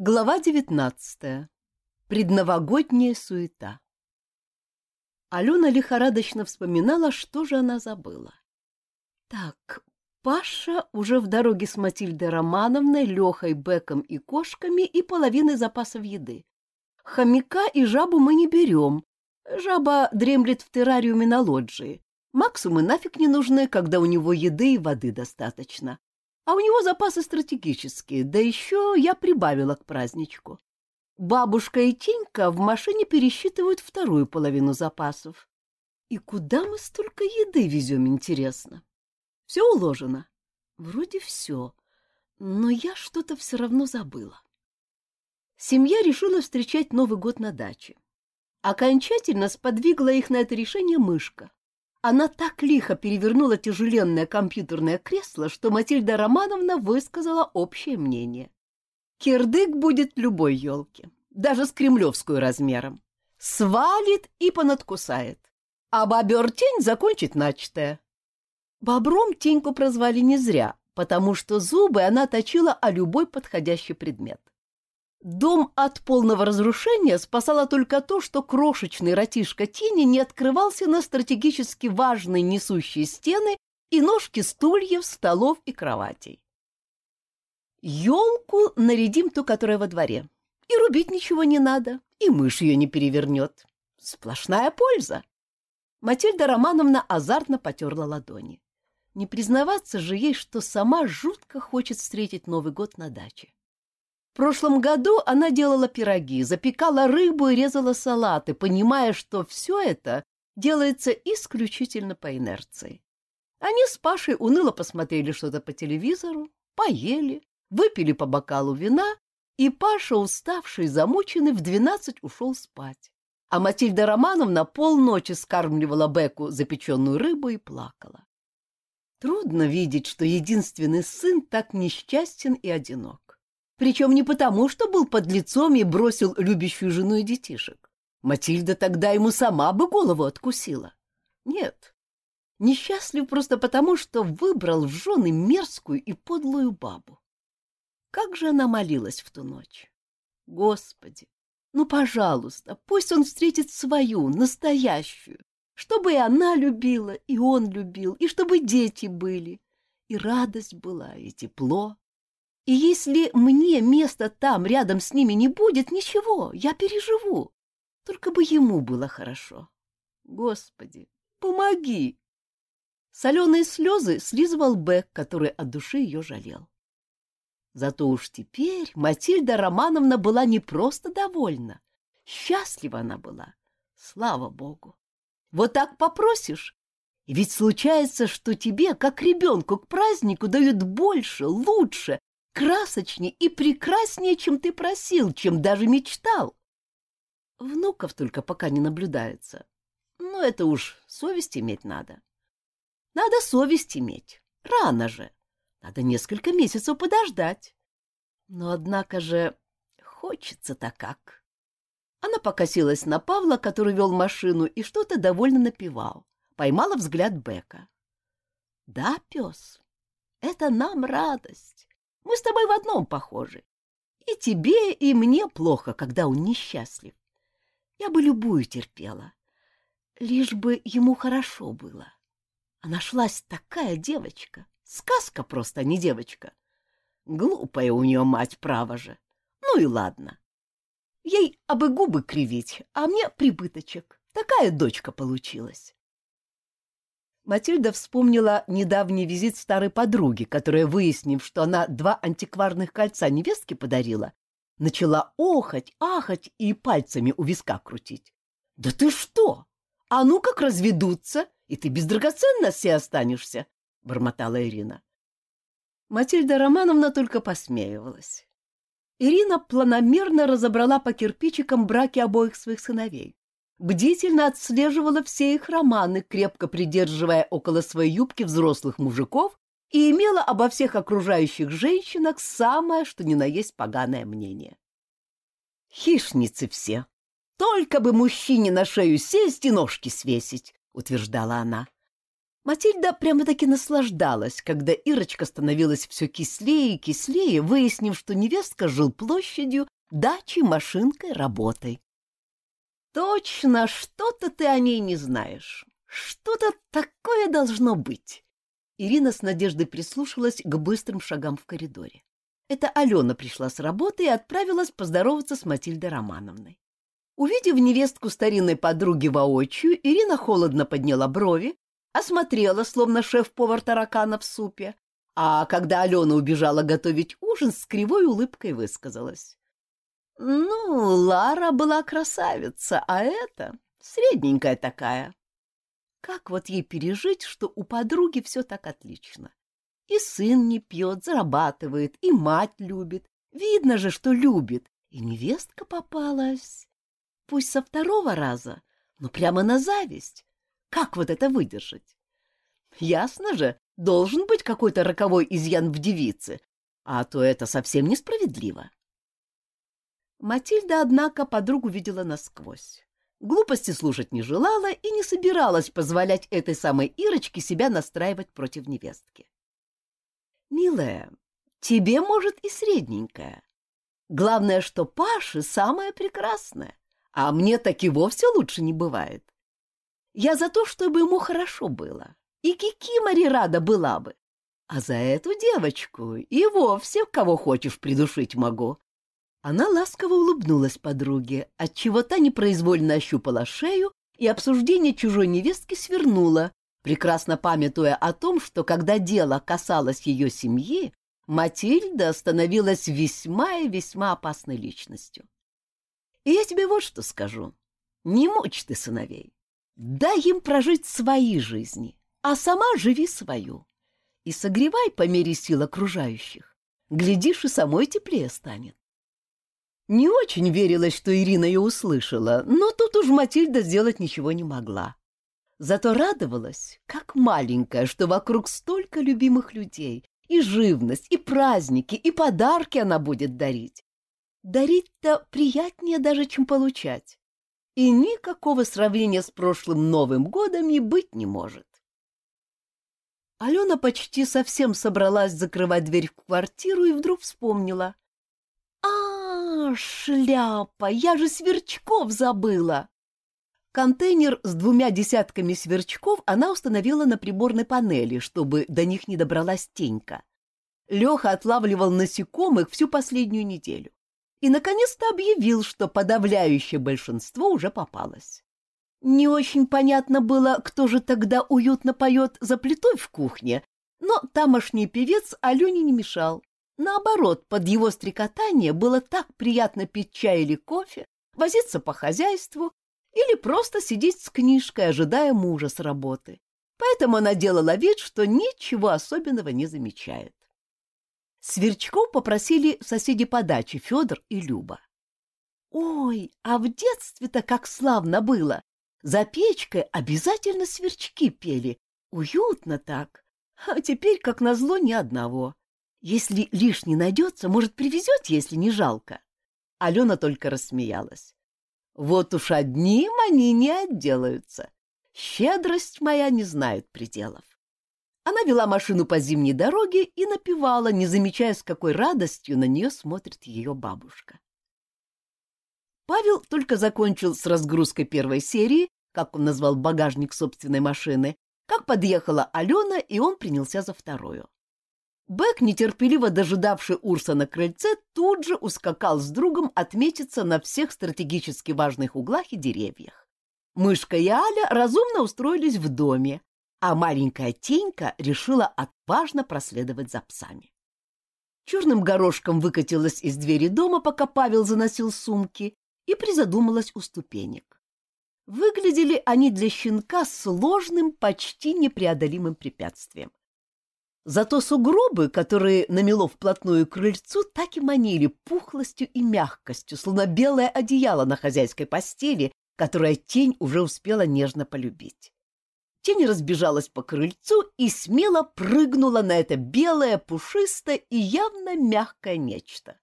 Глава девятнадцатая. Предновогодняя суета. Алена лихорадочно вспоминала, что же она забыла. Так, Паша уже в дороге с Матильдой Романовной, Лехой, Беком и кошками и половиной запасов еды. Хомяка и жабу мы не берем. Жаба дремлет в террариуме на лоджии. Максу мы нафиг не нужны, когда у него еды и воды достаточно. А у него запасы стратегические, да еще я прибавила к праздничку. Бабушка и Тенька в машине пересчитывают вторую половину запасов. И куда мы столько еды везем, интересно? Все уложено? Вроде все, но я что-то все равно забыла. Семья решила встречать Новый год на даче. Окончательно сподвигла их на это решение мышка. Она так лихо перевернула тяжеленное компьютерное кресло, что Матильда Романовна высказала общее мнение. Кирдык будет любой елки, даже с кремлевскую размером. Свалит и понадкусает. А бобер тень закончит начатое. Бобром теньку прозвали не зря, потому что зубы она точила о любой подходящий предмет. Дом от полного разрушения спасало только то, что крошечный ратишка тени не открывался на стратегически важные несущие стены и ножки стульев, столов и кроватей. Елку нарядим ту, которая во дворе. И рубить ничего не надо, и мышь ее не перевернет. Сплошная польза. Матильда Романовна азартно потерла ладони. Не признаваться же ей, что сама жутко хочет встретить Новый год на даче прошлом году она делала пироги, запекала рыбу и резала салаты, понимая, что все это делается исключительно по инерции. Они с Пашей уныло посмотрели что-то по телевизору, поели, выпили по бокалу вина, и Паша, уставший, замученный, в двенадцать ушел спать. А Матильда Романовна полночи скармливала Беку запеченную рыбу и плакала. Трудно видеть, что единственный сын так несчастен и одинок. Причем не потому, что был под лицом и бросил любящую жену и детишек. Матильда тогда ему сама бы голову откусила. Нет, несчастлив просто потому, что выбрал в жены мерзкую и подлую бабу. Как же она молилась в ту ночь! Господи, ну, пожалуйста, пусть он встретит свою, настоящую, чтобы и она любила, и он любил, и чтобы дети были, и радость была, и тепло. И если мне места там рядом с ними не будет, ничего, я переживу. Только бы ему было хорошо. Господи, помоги! Соленые слезы слизывал Бек, который от души ее жалел. Зато уж теперь Матильда Романовна была не просто довольна, счастлива она была. Слава Богу! Вот так попросишь, ведь случается, что тебе, как ребенку к празднику, дают больше, лучше, красочнее и прекраснее, чем ты просил, чем даже мечтал. Внуков только пока не наблюдается. Но это уж совесть иметь надо. Надо совесть иметь. Рано же. Надо несколько месяцев подождать. Но, однако же, хочется-то как. Она покосилась на Павла, который вел машину, и что-то довольно напевал. Поймала взгляд Бека. — Да, пес, это нам радость. Мы с тобой в одном похожи. И тебе, и мне плохо, когда он несчастлив. Я бы любую терпела, лишь бы ему хорошо было. А нашлась такая девочка, сказка просто, а не девочка. Глупая у нее мать, право же. Ну и ладно. Ей абы губы кривить, а мне прибыточек. Такая дочка получилась. Матильда вспомнила недавний визит старой подруги, которая, выяснив, что она два антикварных кольца невестке подарила, начала охать, ахать и пальцами у виска крутить. — Да ты что? А ну как разведутся, и ты без драгоценностей останешься, — бормотала Ирина. Матильда Романовна только посмеивалась. Ирина планомерно разобрала по кирпичикам браки обоих своих сыновей бдительно отслеживала все их романы, крепко придерживая около своей юбки взрослых мужиков и имела обо всех окружающих женщинах самое, что ни на есть поганое мнение. «Хищницы все! Только бы мужчине на шею сесть и ножки свесить!» — утверждала она. Матильда прямо-таки наслаждалась, когда Ирочка становилась все кислее и кислее, выяснив, что невестка жил площадью, дачей, машинкой, работой. Точно, что-то ты о ней не знаешь. Что-то такое должно быть. Ирина с надеждой прислушалась к быстрым шагам в коридоре. Это Алена пришла с работы и отправилась поздороваться с Матильдой Романовной. Увидев невестку старинной подруги воочию, Ирина холодно подняла брови, осмотрела, словно шеф-повар таракана в супе, а когда Алена убежала готовить ужин, с кривой улыбкой высказалась. «Ну, Лара была красавица, а это средненькая такая. Как вот ей пережить, что у подруги все так отлично? И сын не пьет, зарабатывает, и мать любит. Видно же, что любит. И невестка попалась. Пусть со второго раза, но прямо на зависть. Как вот это выдержать? Ясно же, должен быть какой-то роковой изъян в девице, а то это совсем несправедливо. Матильда, однако, подругу видела насквозь. Глупости слушать не желала и не собиралась позволять этой самой Ирочке себя настраивать против невестки. «Милая, тебе, может, и средненькая. Главное, что Паше самое прекрасное, а мне так и вовсе лучше не бывает. Я за то, чтобы ему хорошо было, и Кикимори рада была бы. А за эту девочку и вовсе кого хочешь придушить могу. Она ласково улыбнулась подруге, отчего та непроизвольно ощупала шею и обсуждение чужой невестки свернула, прекрасно памятуя о том, что когда дело касалось ее семьи, Матильда становилась весьма и весьма опасной личностью. И я тебе вот что скажу. Не мучь ты сыновей. Дай им прожить свои жизни, а сама живи свою. И согревай по мере сил окружающих. Глядишь, и самой теплее станет. Не очень верилось, что Ирина ее услышала, но тут уж Матильда сделать ничего не могла. Зато радовалась, как маленькая, что вокруг столько любимых людей, и живность, и праздники, и подарки она будет дарить. Дарить-то приятнее даже, чем получать. И никакого сравнения с прошлым Новым годом и быть не может. Алена почти совсем собралась закрывать дверь в квартиру и вдруг вспомнила. «А, шляпа! Я же сверчков забыла!» Контейнер с двумя десятками сверчков она установила на приборной панели, чтобы до них не добралась тенька. Леха отлавливал насекомых всю последнюю неделю и, наконец-то, объявил, что подавляющее большинство уже попалось. Не очень понятно было, кто же тогда уютно поет за плитой в кухне, но тамошний певец Алене не мешал. Наоборот, под его стрекотание было так приятно пить чай или кофе, возиться по хозяйству или просто сидеть с книжкой, ожидая мужа с работы. Поэтому она делала вид, что ничего особенного не замечает. Сверчков попросили соседи по даче Федор и Люба. Ой, а в детстве-то как славно было! За печкой обязательно сверчки пели. Уютно так. А теперь, как назло, ни одного. Если лишний найдется, может, привезете, если не жалко. Алена только рассмеялась. Вот уж одним они не отделаются. Щедрость моя не знает пределов. Она вела машину по зимней дороге и напевала, не замечая, с какой радостью на нее смотрит ее бабушка. Павел только закончил с разгрузкой первой серии, как он назвал багажник собственной машины, как подъехала Алена, и он принялся за вторую. Бэк, нетерпеливо дожидавший Урса на крыльце, тут же ускакал с другом отметиться на всех стратегически важных углах и деревьях. Мышка и Аля разумно устроились в доме, а маленькая Тенька решила отважно проследовать за псами. Черным горошком выкатилась из двери дома, пока Павел заносил сумки, и призадумалась у ступенек. Выглядели они для щенка сложным, почти непреодолимым препятствием. Зато сугробы, которые намело вплотную к крыльцу, так и манили пухлостью и мягкостью, словно белое одеяло на хозяйской постели, которое тень уже успела нежно полюбить. Тень разбежалась по крыльцу и смело прыгнула на это белое, пушистое и явно мягкое нечто.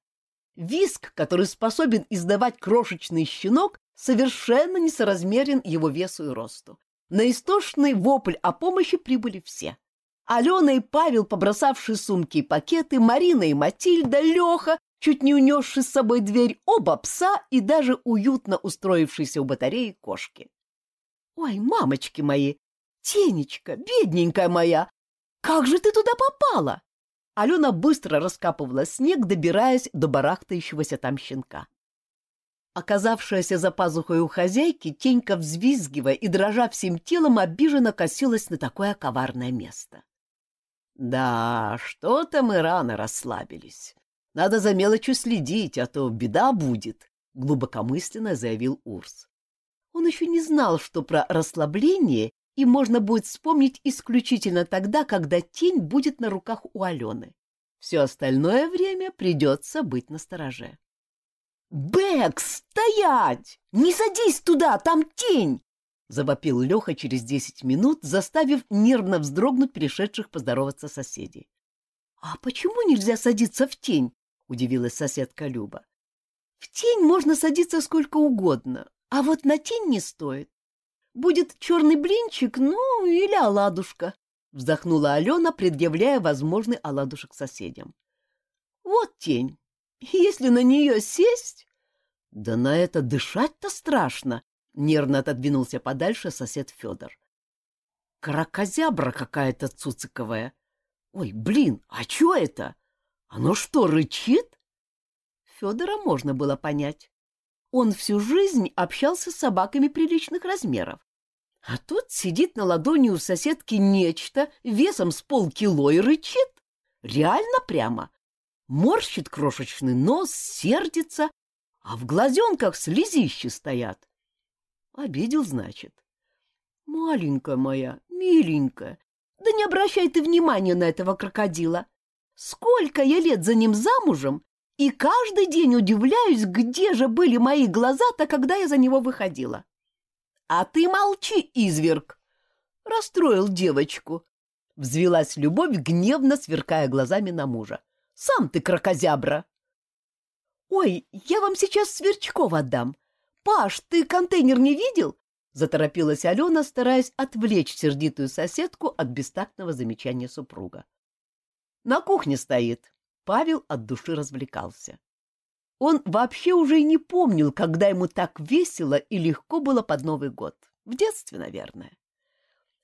Виск, который способен издавать крошечный щенок, совершенно несоразмерен его весу и росту. на истошный вопль о помощи прибыли все. Алена и Павел, побросавшие сумки и пакеты, Марина и Матильда, Леха, чуть не унесший с собой дверь, оба пса и даже уютно устроившиеся у батареи кошки. «Ой, мамочки мои! Тенечка, бедненькая моя! Как же ты туда попала?» Алена быстро раскапывала снег, добираясь до барахтающегося там щенка. Оказавшаяся за пазухой у хозяйки, тенька взвизгивая и дрожа всем телом, обиженно косилась на такое коварное место. «Да, что-то мы рано расслабились. Надо за мелочью следить, а то беда будет», — глубокомысленно заявил Урс. Он еще не знал, что про расслабление и можно будет вспомнить исключительно тогда, когда тень будет на руках у Алены. Все остальное время придется быть настороже. «Бэк, стоять! Не садись туда, там тень!» — завопил Леха через десять минут, заставив нервно вздрогнуть пришедших поздороваться соседей. «А почему нельзя садиться в тень?» — удивилась соседка Люба. «В тень можно садиться сколько угодно, а вот на тень не стоит. Будет черный блинчик, ну, или оладушка», — вздохнула Алена, предъявляя возможный оладушек соседям. «Вот тень. Если на нее сесть... Да на это дышать-то страшно, — нервно отодвинулся подальше сосед Федор. Кракозябра какая-то цуциковая. Ой, блин, а чё это? Оно что, рычит? Федора можно было понять. Он всю жизнь общался с собаками приличных размеров. А тут сидит на ладони у соседки нечто весом с полкило и рычит. Реально прямо морщит крошечный нос, сердится, а в глазенках слезищи стоят. Обидел, значит. Маленькая моя, миленькая, да не обращай ты внимания на этого крокодила. Сколько я лет за ним замужем, и каждый день удивляюсь, где же были мои глаза-то, когда я за него выходила. А ты молчи, изверг! Расстроил девочку. Взвелась любовь, гневно сверкая глазами на мужа. Сам ты крокозябра. Ой, я вам сейчас сверчков отдам. Паш, ты контейнер не видел? Заторопилась Алена, стараясь отвлечь сердитую соседку от бестактного замечания супруга. На кухне стоит. Павел от души развлекался. Он вообще уже и не помнил, когда ему так весело и легко было под Новый год. В детстве, наверное.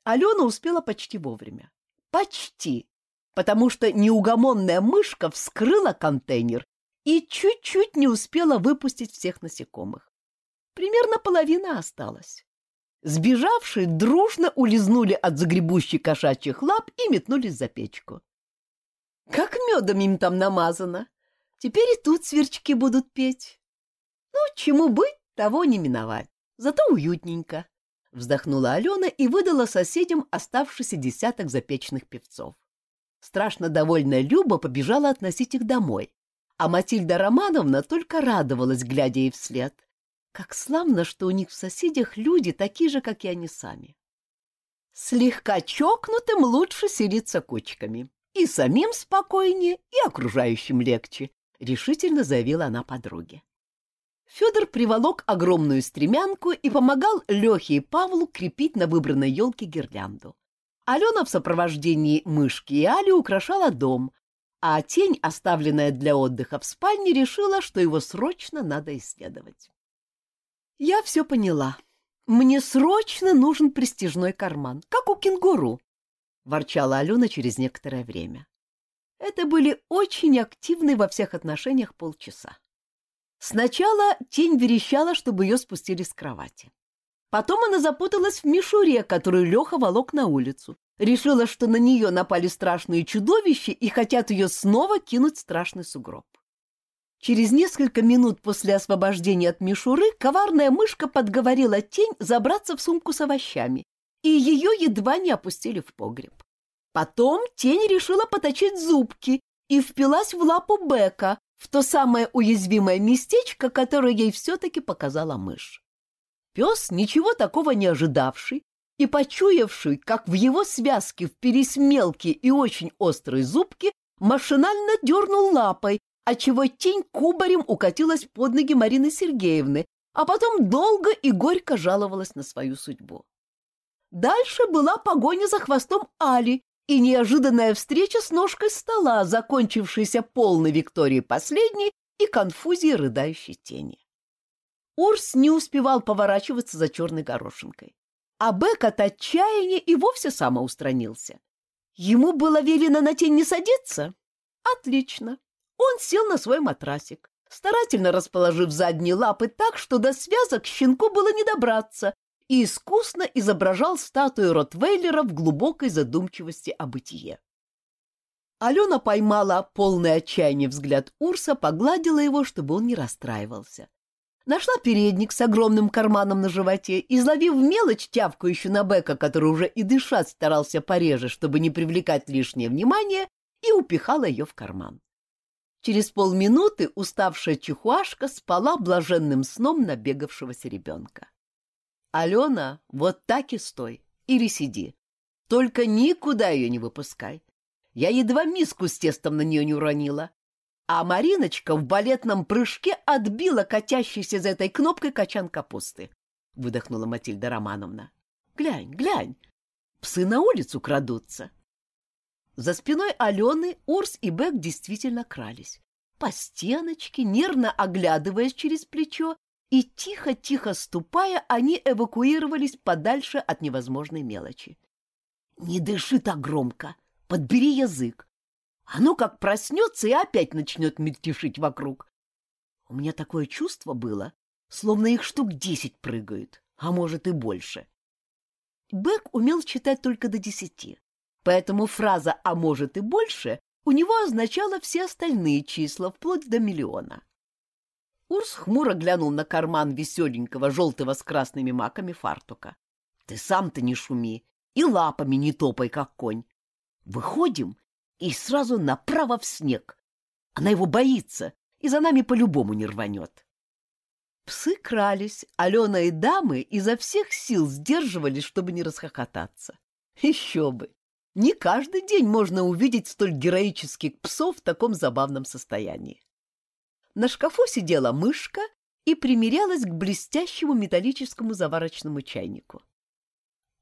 Алена успела почти вовремя. Почти потому что неугомонная мышка вскрыла контейнер и чуть-чуть не успела выпустить всех насекомых. Примерно половина осталась. Сбежавшие дружно улизнули от загребущей кошачьих лап и метнулись за печку. Как медом им там намазано. Теперь и тут сверчки будут петь. Ну, чему быть, того не миновать. Зато уютненько. Вздохнула Алена и выдала соседям оставшийся десяток запечных певцов. Страшно довольная Люба побежала относить их домой, а Матильда Романовна только радовалась, глядя ей вслед. Как славно, что у них в соседях люди такие же, как и они сами. Слегка чокнутым лучше селиться кучками. И самим спокойнее, и окружающим легче, — решительно заявила она подруге. Федор приволок огромную стремянку и помогал Лехе и Павлу крепить на выбранной елке гирлянду. Алена в сопровождении мышки и Али украшала дом, а тень, оставленная для отдыха в спальне, решила, что его срочно надо исследовать. «Я все поняла. Мне срочно нужен престижной карман, как у кенгуру», — ворчала Алена через некоторое время. Это были очень активные во всех отношениях полчаса. Сначала тень верещала, чтобы ее спустили с кровати. Потом она запуталась в мишуре, которую Леха волок на улицу. Решила, что на нее напали страшные чудовища и хотят ее снова кинуть в страшный сугроб. Через несколько минут после освобождения от мишуры коварная мышка подговорила тень забраться в сумку с овощами, и ее едва не опустили в погреб. Потом тень решила поточить зубки и впилась в лапу Бека, в то самое уязвимое местечко, которое ей все-таки показала мышь. Пес, ничего такого не ожидавший и почуявший, как в его связке впились мелкие и очень острые зубки, машинально дернул лапой, отчего тень кубарем укатилась под ноги Марины Сергеевны, а потом долго и горько жаловалась на свою судьбу. Дальше была погоня за хвостом Али и неожиданная встреча с ножкой стола, закончившаяся полной Викторией последней и конфузией рыдающей тени. Урс не успевал поворачиваться за черной горошинкой, а Бек от отчаяния и вовсе самоустранился. Ему было велено на тень не садиться? Отлично. Он сел на свой матрасик, старательно расположив задние лапы так, что до связок щенку было не добраться, и искусно изображал статую Ротвейлера в глубокой задумчивости о бытие. Алена поймала полный отчаяния взгляд Урса, погладила его, чтобы он не расстраивался. Нашла передник с огромным карманом на животе изловив мелочь, тявкающую на Бека, который уже и дышать старался пореже, чтобы не привлекать лишнее внимание, и упихала ее в карман. Через полминуты уставшая чихуашка спала блаженным сном набегавшегося ребенка. «Алена, вот так и стой, или сиди. Только никуда ее не выпускай. Я едва миску с тестом на нее не уронила. А Мариночка в балетном прыжке отбила катящийся за этой кнопкой качан капусты», — выдохнула Матильда Романовна. «Глянь, глянь, псы на улицу крадутся». За спиной Алены Урс и Бек действительно крались. По стеночке, нервно оглядываясь через плечо, и тихо-тихо ступая, они эвакуировались подальше от невозможной мелочи. «Не дыши так громко! Подбери язык! Оно как проснется и опять начнет мельтешить вокруг. У меня такое чувство было, словно их штук десять прыгают, а может и больше». Бек умел читать только до десяти. Поэтому фраза «а может и больше» у него означала все остальные числа, вплоть до миллиона. Урс хмуро глянул на карман веселенького желтого с красными маками фартука. «Ты сам-то не шуми и лапами не топай, как конь. Выходим и сразу направо в снег. Она его боится и за нами по-любому не рванет». Псы крались, Алена и дамы изо всех сил сдерживались, чтобы не расхохотаться. Еще бы! Не каждый день можно увидеть столь героических псов в таком забавном состоянии. На шкафу сидела мышка и примерялась к блестящему металлическому заварочному чайнику.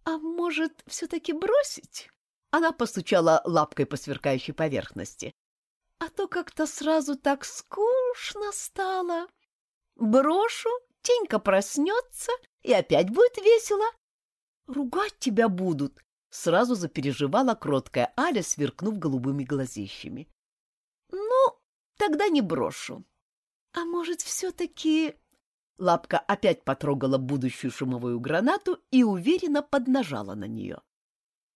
«А может, все-таки бросить?» Она постучала лапкой по сверкающей поверхности. «А то как-то сразу так скучно стало. Брошу, Тенька проснется, и опять будет весело. Ругать тебя будут, Сразу запереживала кроткая Аля, сверкнув голубыми глазищами. «Ну, тогда не брошу. А может, все-таки...» Лапка опять потрогала будущую шумовую гранату и уверенно поднажала на нее.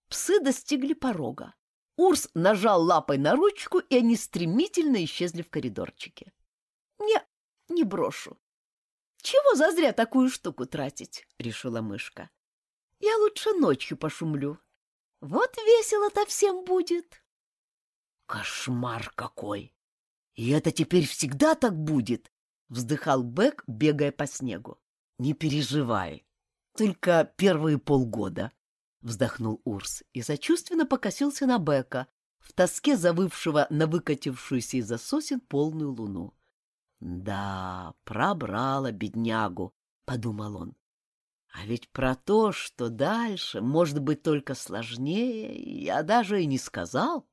Псы достигли порога. Урс нажал лапой на ручку, и они стремительно исчезли в коридорчике. «Не, не брошу. Чего зазря такую штуку тратить?» — решила мышка. «Я лучше ночью пошумлю. Вот весело-то всем будет. Кошмар какой! И это теперь всегда так будет, вздыхал Бэк, бегая по снегу. Не переживай, только первые полгода, вздохнул Урс и сочувственно покосился на Бека, в тоске завывшего на выкатившуюся из-за сосен полную луну. «Да, пробрала беднягу», — подумал он. А ведь про то, что дальше может быть только сложнее, я даже и не сказал.